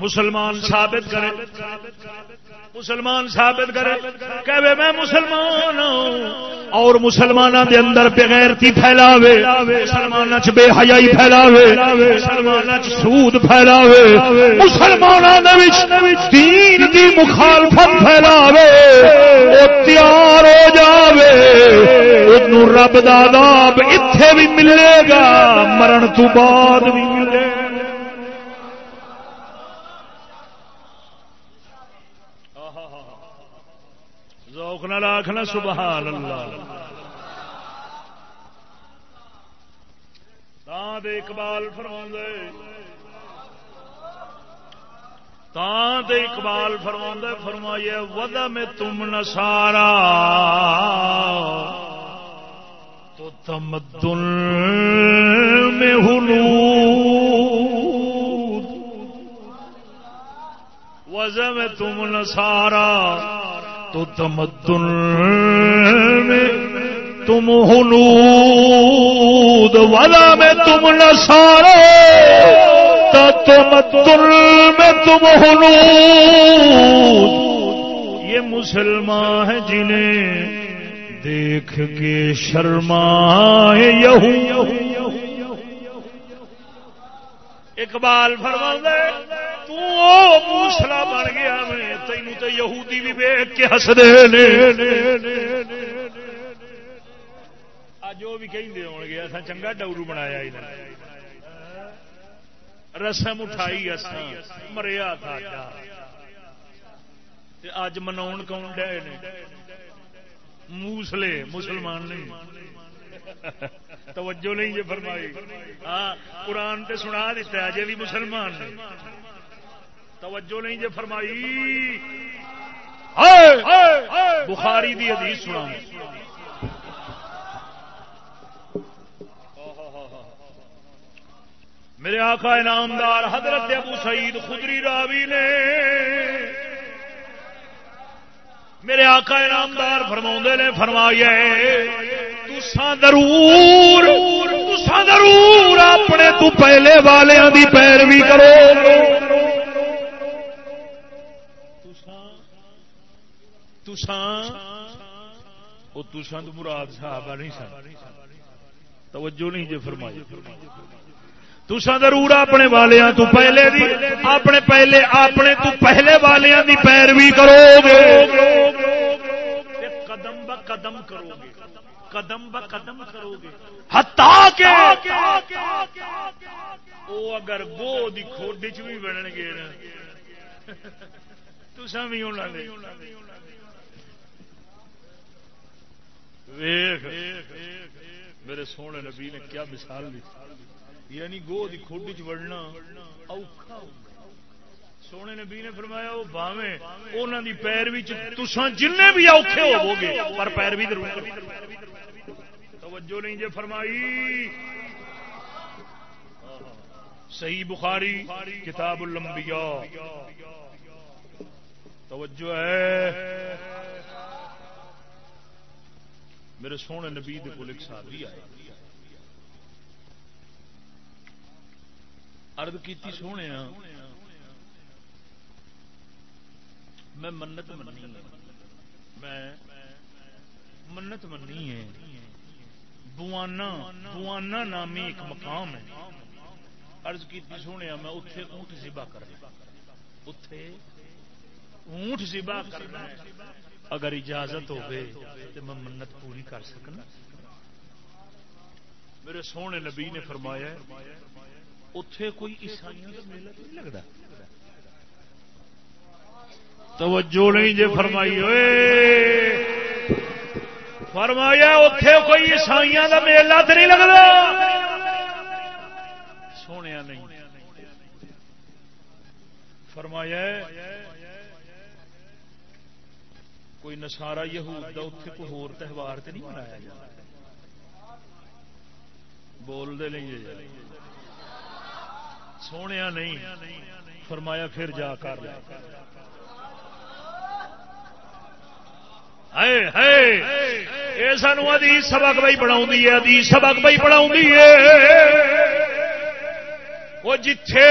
مسلمان ثابت کرے مسلمان ثابت کرے کہ میں مسلمان ہوں، اور مسلمانوں دے اندر بغیرتی پھیلاوے مسلمانوں چ بے حیائی پھیلاوے مسلمانوں چ سود پھیلاوے مسلمانوں دے وچ دین دی مخالفت پھیلاوے، او تیار ہو جاوے، اونوں رب دا عذاب ایتھے بھی ملے گا، مرن تو بعد بھی ملے گا۔ آخنا سبحان اللہ۔ تاند اقبال فرما تاند اقبال فرما فرمائیے ود میں تم نسارا تو تمدن میں ہلو وزم میں تم نسارا تو تمدن میں تم ہنود والا میں تم نسارے تو تمدن میں تم ہنود یہ مسلمان ہیں جنہیں دیکھ کے شرما یہو اقبال فرما دے موسلا بن گیا میں تین تو یہودی بھی ویگ کے ہس دے جو بھی کہیں ہو گیا اصا چنگا ڈورو بنایا رسم اٹھائی اصا مریا تھا اج منا کون ڈے نے موسلے مسلمان نہیں توجہ نہیں جی فرمائی ہاں قرآن تے سنا دیتا اجے بھی مسلمان نہیں توجہ نہیں جی فرمائی۔ بخاری دی حدیث سنا میرے آقا انعامدار حضرت ابو سعید خدری راوی نے میرے آقا انعامدار فرما نے فرمایا تسان ضرور تسان ضرور اپنے تو پہلے والوں کی پیروی کرو۔ تسان وہ تسان تو مراد صحابہ نہیں سن۔ توجہ نہیں جی فرمائی۔ تسا ضرور اپنے والیاں تو پہلے دی اپنے پہلے اپنے تو پہلے والیاں دی پیروی کرو گے قدم ب قدم کرو گے قدم ب قدم کرو گے ہتا کے وہ اگر گو دی کھوڈ چ بھی بنن گے تسا بھی انہوں نے ویخ۔ میرے سونے نبی نے کیا مثال دی۔ یعنی گو دی کھوڈی چڑنا سونے نبی نے فرمایا وہ باوے انہوں دی پیروی تسان جن بھی اوکھے ہو گے پر پیروی ضرور توجہ نہیں جی فرمائی۔ صحیح بخاری، کتاب الانبیاء۔ توجہ ہے۔ میرے سونے نبی کول ایک ساتھی آئے۔ ارد کی سونے میں منت منی میں منت منی ہے۔ بوانا بوانا نامی ایک مقام ہے۔ ارض کی سونے میں اتے اونٹ سبا کر اتے اونٹ سبا کرنا اگر اجازت ہوگی تو میں منت پوری کر سکنا۔ میرے سونے نبی نے فرمایا اتے کوئی عیسائی کا میلہ نہیں لگتا۔ توجہ نہیں جی فرمائی ہوئے فرمایا اتے کوئی عیسائی کا میلہ تو نہیں لگتا۔ سونے نہیں۔ فرمایا کوئی نسارا یہود کا اتنے کوئی ہور تہوار تو نہیں منایا جا بول دے نہیں جی سونے نہیں۔ فرمایا پھر جا کر۔ لیا یہ سانو ادی سبق بھائی پڑھا ادی سبق بھائی پڑھا وہ جتھے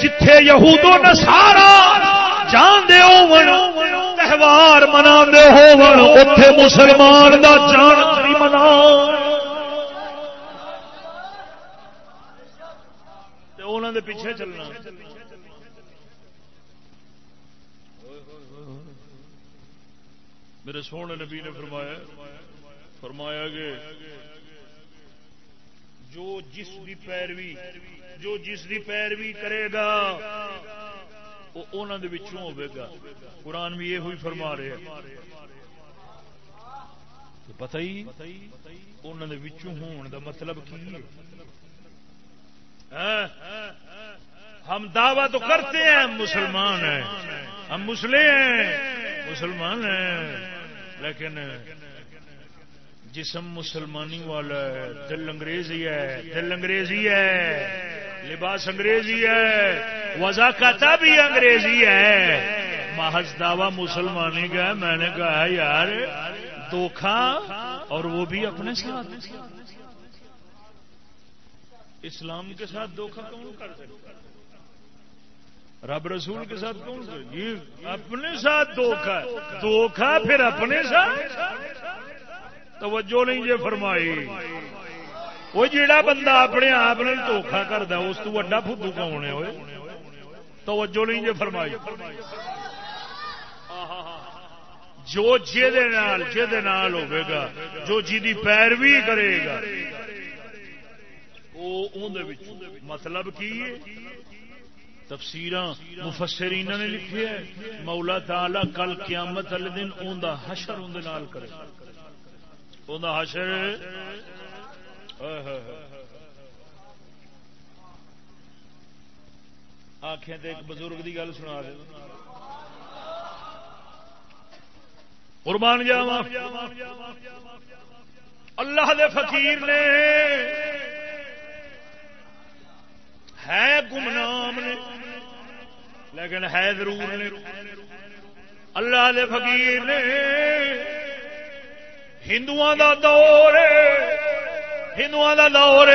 جتھے یہودو نسارا جان دے تہوار منا اتے مسلمان دا جان منا۔ انہوں دے پیچھے چلنا۔ میرے سونے نبی نے فرمایا فرمایا کہ جو جس کی پیروی، جو جس کی پیروی کرے گا وہ انہوں گا قرآن بھی یہ ہوئی فرما رہے پتا ہی انہوں ہون دا مطلب کی ہم دعوی تو کرتے ہیں مسلمان ہیں ہم مسلم ہیں مسلمان ہیں لیکن جسم مسلمانی والا ہے دل انگریزی ہے دل انگریزی ہے لباس انگریزی ہے وضاقتہ بھی انگریزی ہے۔ محض دعوی مسلمانی کا میں نے کہا یار، دھوکھا اور وہ بھی اپنے ساتھ۔ اسلام کے ساتھ دھوکھا کون کر سکتا رب رسول کے ساتھ کون یہ اپنے ساتھ دھوکھا دھوکھا پھر اپنے ساتھ؟ توجہ نہیں جی فرمائی۔ وہ جڑا بندہ اپنے آپ نے دھوکھا کرتا اس کو وڈا فدو کون ہے توجہ نہیں جی فرمائی جو نال نال ہوے گا جو جی پیروی کرے گا مطلب کی تفسیر مفسرین نے لکھے ہے مولا تعالی کل قیامت والے دن ان کا حشر اندر کرے ان حشر آخیا ایک بزرگ کی گل سنا دے۔ قربان جاوا اللہ دے فقیر نے ہے گمنام نے، لیکن ہے ضرور نے۔ اللہ دے فقیر نے ہندو دا دور ہندو دا دور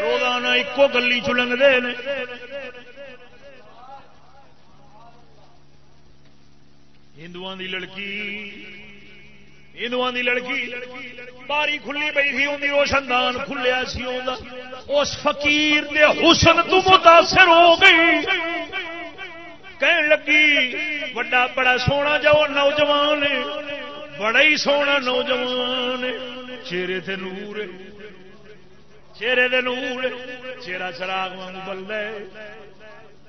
روزانہ ایکو گلی چلنگتے ہیں ہندو دی لڑکی ہندو دی لڑکی، باری کھلی پی تھی ان روشن دان کھلیا سی اس فقیر دے حسن تو متاثر ہو گئی۔ کہن لگی، وڈا بڑا سونا جو نوجوان بڑا ہی سونا نوجوان چہرے تے نور، چہرے دے نور، چہرہ چراغ وانگ بل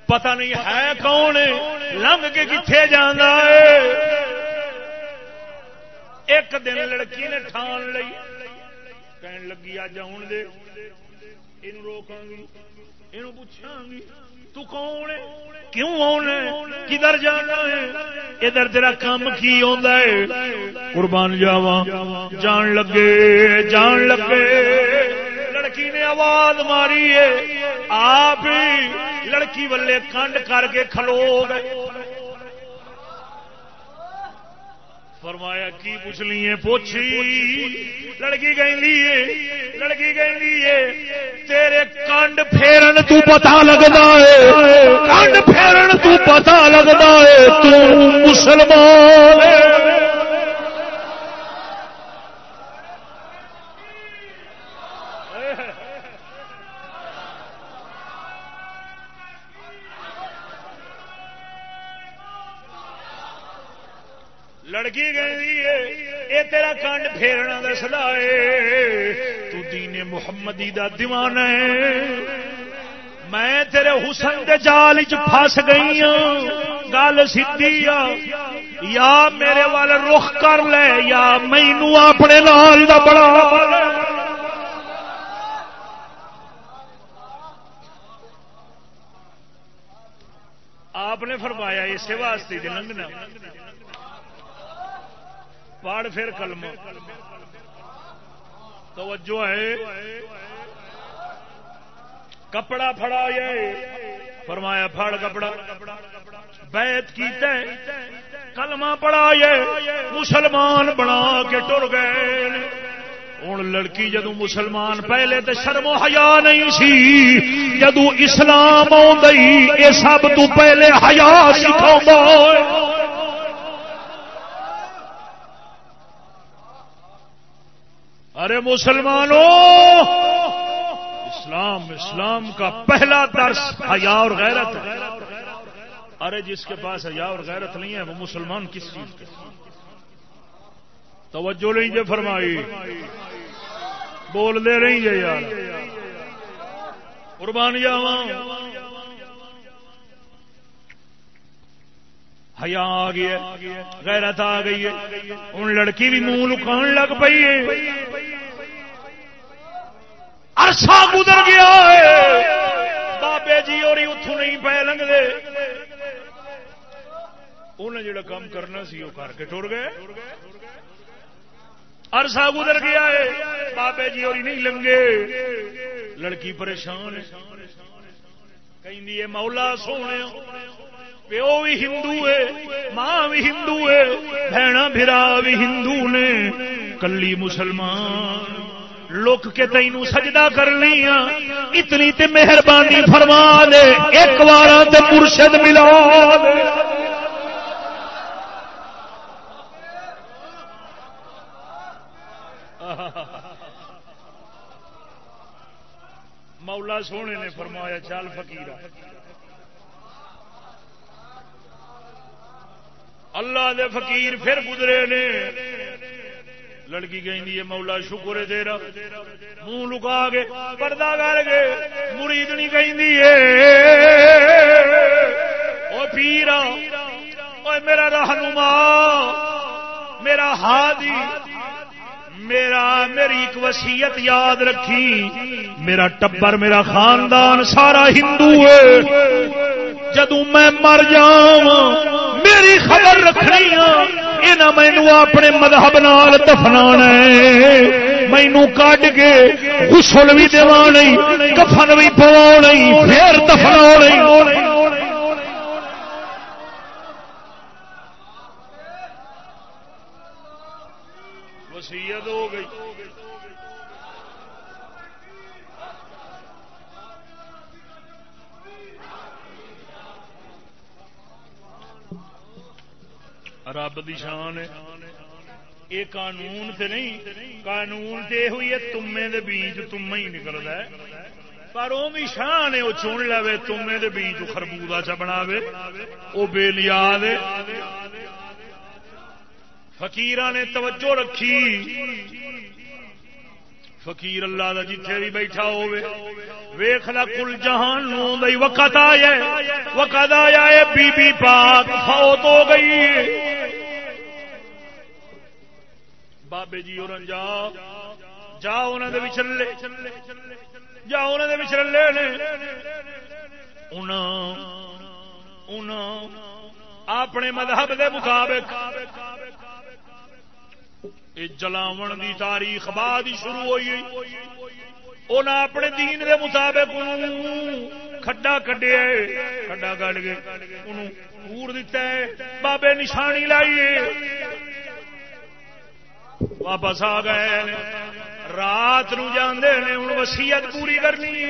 پتہ نہیں ہے کون، لنگ کے کتنے جانا ہے۔ ایک دن لڑکی نے ٹھان لی کہن لگی اج آن دے۔ یہ روکا گی یہ پوچھا گی۔ تو کون کیوں آنا کدھر جانا ہے؟ ادھر تیرا کام کی آتا ہے؟ قربان جاوا جان لگے جان لگے۔ لڑکی نے آواز ماری ہے۔ آپ لڑکی والے کنڈ کر کے کھلو گئے۔ فرمایا، کی پوچھ لیے پوچھی۔ لڑکی کہ لڑکی کہ تیرے کنڈ پھیرن تو پتا لگتا ہے کنڈ پھیرن تو پتا لگتا ہے، تو مسلمان لڑکی گئی یہ تیرا کنڈ پھیرنا دسدا تو دین محمدی دا دیوان ہے۔ میں تیرے حسن دے جال چ پھس گئی ہوں گل سی یا میرے وال رخ کر لے، یا مینو اپنے لال دا بڑا آپ نے فرمایا، اسی واسطے لنگنا۔ پڑھ پھر کلم توجہ ہے۔ کپڑا پھڑا فرمایا پھڑ کپڑا۔ بیت کی کلمہ پڑا مسلمان بنا کے ٹر گئے۔ ہوں لڑکی جدو مسلمان پہلے تو شرم و حیا نہیں سی جدو اسلام آئی سب تو پہلے حیا سکھا ارے مسلمانوں، اسلام اسلام کا پہلا درس حیا اور غیرت ارے، جس کے پاس حیا اور غیرت نہیں ہے، وہ مسلمان کس چیز کے؟ توجہ نہیں جے فرمائی۔ بول دے رہی جے یار۔ قربان ہیا آ گیا غیرت آ گئی ہے۔ ہوں لڑکی بھی منہ لکان لگ پی ہے۔ عرصہ گزر گیا ہے۔ بابے جی اور اتو نہیں پے لگتے انہیں جڑا کام کرنا سی، وہ کر کے ٹر گئے۔ عرصہ گزر گیا ہے، بابے جی اور نہیں لنگے۔ لڑکی پریشان ہے۔ کہ مولا سونے۔ پیو بھی ہندو ہے ماں بھی ہندو ہے بہنا برا بھی ہندو نے کلی مسلمان لک کے تینوں سجدہ کرنی اتنی تے مہربانی فرما دے ایک بار تے مرشد ملا مولا سونے نے فرمایا چال فکیر اللہ دے فقیر پھر گزرے نے۔ لڑکی کہ مولا شکر ہے تیرا۔ منہ لکا کے پردہ کر کے مرید نہیں کہ پیرا میرا رہنما، میرا ہادی، میرا، میری ایک وسیعت یاد رکھی۔ میرا ٹبر، میرا خاندان، سارا ہندو ہے۔ جدو میں مر جا میری خبر رکھنی یہ مینو اپنے مذہب نال دفنا مینو کڈ کے غسل بھی دوا کفن بھی پوا پھر دفنا وسیعت ہو گئی۔ رب دی شان ہے۔ یہ قانون تے نہیں، قانون تے ہوئی ہے، تمے دے بیج تم ہی نکلتا ہے۔ پر وہ بھی شان ہے وہ چن لے تمے دے بیج خربوزہ چ بنا وہ بے لیاد فقیران نے توجہ رکھی۔ فقیر اللہ دا جتھے بھی بیٹھا ہوئے ویخلا کل جہان نو دئی وقت آیا وقت آیا ہے، بی بی پاک فوت ہو گئی بابے جی اور جا جا انہوں نے چلے جا انہوں نے۔ چلے اپنے مذہب دے مطابق جلاو دی تاریخ بعد شروع ہوئی انہیں اپنے دین دے مطابق کھڈا کڈیا کھڈا کٹ کے انہوں پور دیتا ہے، بابے نشانی لائیے واپس آ گئے رات نو جانے نے ہوں وسیعت پوری کرنی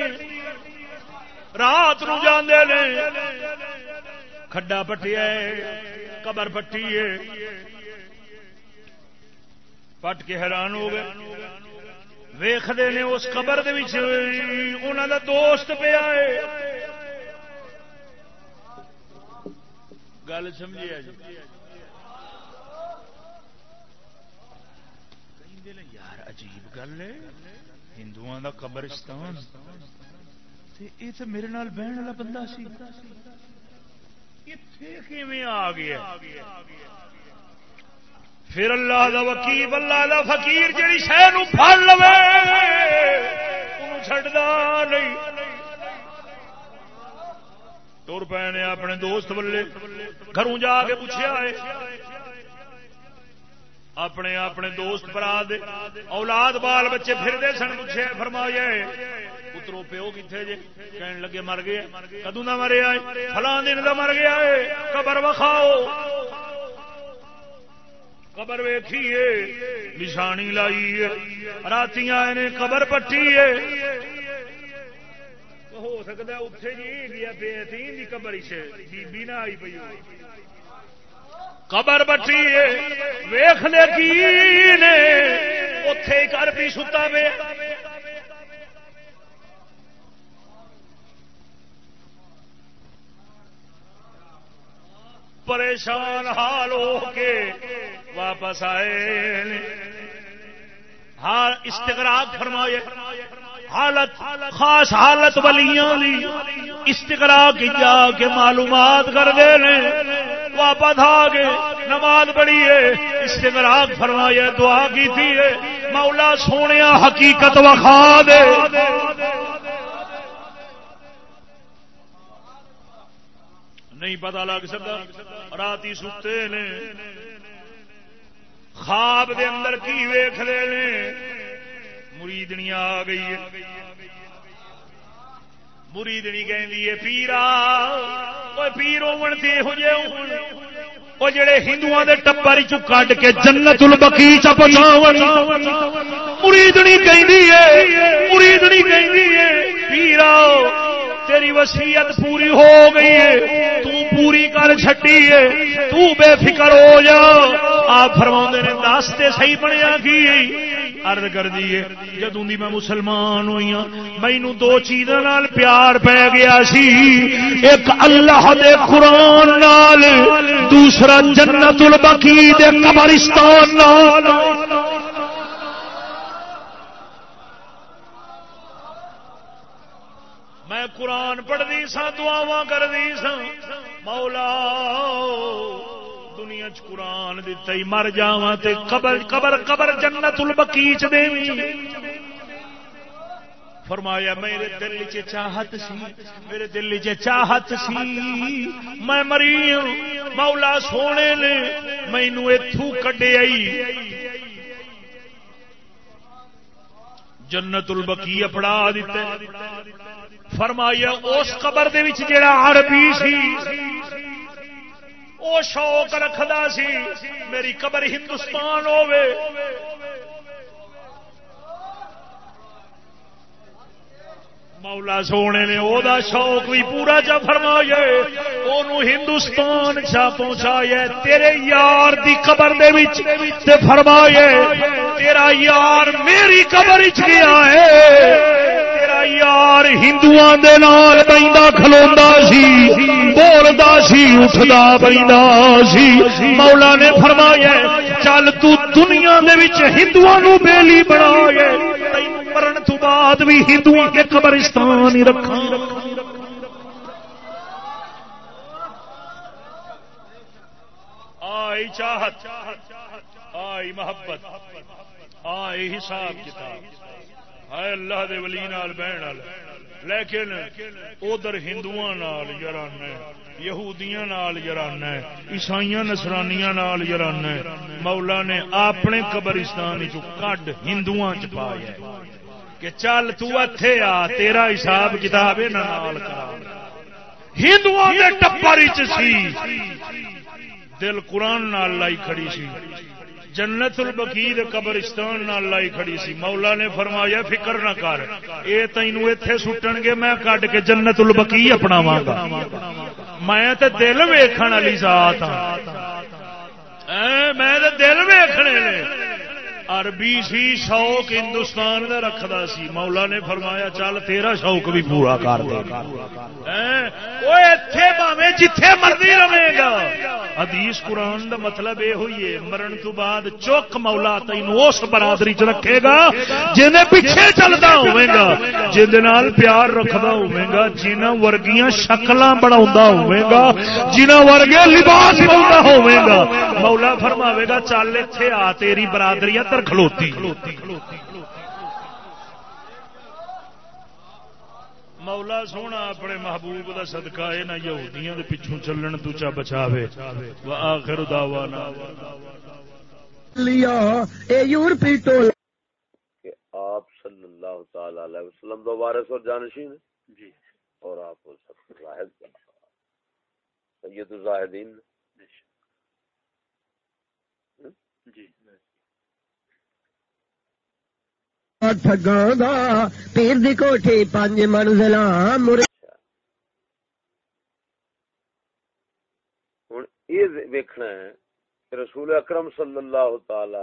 رات نو جانے نے، کھڈا پٹیا قبر پٹی ہے۔ پٹ کے حیران ہو گئے۔ ویختے نے اس قبر انہوں کا دوست پیا گل سمجھے جی یار عجیب گل ہے۔ ہندو کا قبرستان۔ یہ تو میرے نال بہن والا بندہ سی۔ آ گیا؟ پھر اللہ دا وکیل، اللہ دا فقیر جی شہ پڑ لو چڈا نہیں۔ تر پے نے اپنے دوست بلے گھروں جا کے پوچھا ہے۔ اپنے اپنے دوست برا دے، اولاد بال بچے پھرتے سن پوچھے فرمایا پترو پیو کتنے جی کہنے لگے، مر گئے کدو نہ مرے آئے فلاں دن کا مر گیا ہے، قبر وکھاؤ۔ قبر ویکھیے نشانی لائی رات آئے نے قبر پٹی ہے۔ ہو سکتا اتنے جی گیا بے تین قبر بیبی نہ آئی پی قبر بٹی ویخ لے کی اتے کر بھی ستا پہ پریشان حال ہو کے واپس آئے۔ ہاں استغراق فرمائے۔ حالت خاص حالت ولیاں استغراق جا کے معلومات کر دے واپس آ گئے نماز پڑھی ہے۔ استغراق فرمایا دعا کی تھی مولا سونے حقیقت وکھا دے۔ نہیں پتا لگ سکتا، رات ستے نے۔ خواب دے اندر کی ویخ لے مریدنی آ گئی ہے۔ مریدنی کہ پیرا پیر ہوتے ہو جائے وہ جڑے ہندو کے ٹبر چڈ کے جنت البکی چپچاو مریدنی کہ مریدنی کہ پیرا، تیری وسیعت پوری ہو گئی ہے۔ پوری کر چڈی ہے تو بے فکر ہو جا۔ آپ فرما نے دستے صحیح بنیا کی؟ ارد کر دیے جدوں دی میں مسلمان ہوئی ہوں مینو دو چیزوں پیار پی گیا سی۔ ایک اللہ دے قرآن نال، دوسرا جنت البقی دے قبرستان نال میں قرآن پڑھتی سا دعوا کرتی سا مولا، دنیا چ قرآن دتا ہی مر جا قبر قبر قبر جنت البکیچ دے فرمایا، میرے دل چ چاہت سی، میرے دل چ چاہت سی۔ میں مری مولا سونے نے مینو اتو کڈے آئی۔ جنت البکی اپڑا دیتے فرمایا، اس قبر دے وچ جڑا عربی سی، او شوق رکھدا سی، میری قبر ہندوستان ہوے مولا سونے نے او دا شوق بھی پورا چا فرمایا، اونوں ہندوستان چا پہنچایا، تیرے یار دی قبر دے وچ۔ تے فرمایا، تیرا یار میری قبر وچ گیا ہے۔ یار ہندو کھلوا سی بولتا سی اٹھتا بہتا سی۔ مولا نے فرمایا، چل تو دنیا ہندو بیلی بنا مرن تو بعد بھی ہندو کے قبرستان ہی رکھا آئی چاہت آئی محبت آئی حساب کتاب۔ ہے اللہ دے ولی نال، بہن والا لیکن ادھر ہندو یارانا یہودیاں یارانا عیسائی نسرانیاں یارانا مولا نے اپنے قبرستان کڈ ہندو چ پایا کہ چل تے آ، تیرا حساب کتاب ہندو ٹپر سی۔ دل قرآن نال لائی کھڑی سی۔ جنت البقیر قبرستان نال لائی کھڑی سی۔ مولا نے فرمایا، فکر نہ کر، اے تینو ایتھے سٹن گے، میں کٹ کے جنت البقی اپناواں گا۔ میں تے دل ویکھن والی ذات ہاں۔ میں تے دل ویکھنے نے۔ عربی سی شوق ہندوستان کا رکھتا سی۔ مولا نے فرمایا، چل تیرا شوق بھی پورا کر دے۔ جتھے مرضی رہے گا۔ حدیث قرآن دا مطلب یہ ہوئی ہے، مرن تو بعد چوک مولا تین اس برادری چ رکھے گا جن پیچھے چلتا ہوئے گا، جن پیار رکھتا ہوئے گا جنہ ورگیاں شکل بنا ہوئے گا جنہ ورگے لباس بنا ہوئے گا۔ مولا فرماوے گا، چل اتنے آ، تیری برادری کھلوتی۔ مولا سونا اپنے محبوب کا سدکا یہ نہ یہودیاں دے پچھوں چلن تو چا بچاوے۔ آخر دعوانا۔ لیا اے یورپی ٹول۔ آپ صلی اللہ تعالی علیہ وسلم دو وارث اور جانشین جی۔ اور آپ سب زاہد سید الزاہدین جی ٹھگاں دا، پیر دی کوٹھی پانچ منزلاں مر ہوں یہ ویکھنا ہے کہ رسول اکرم صلی اللہ تعالی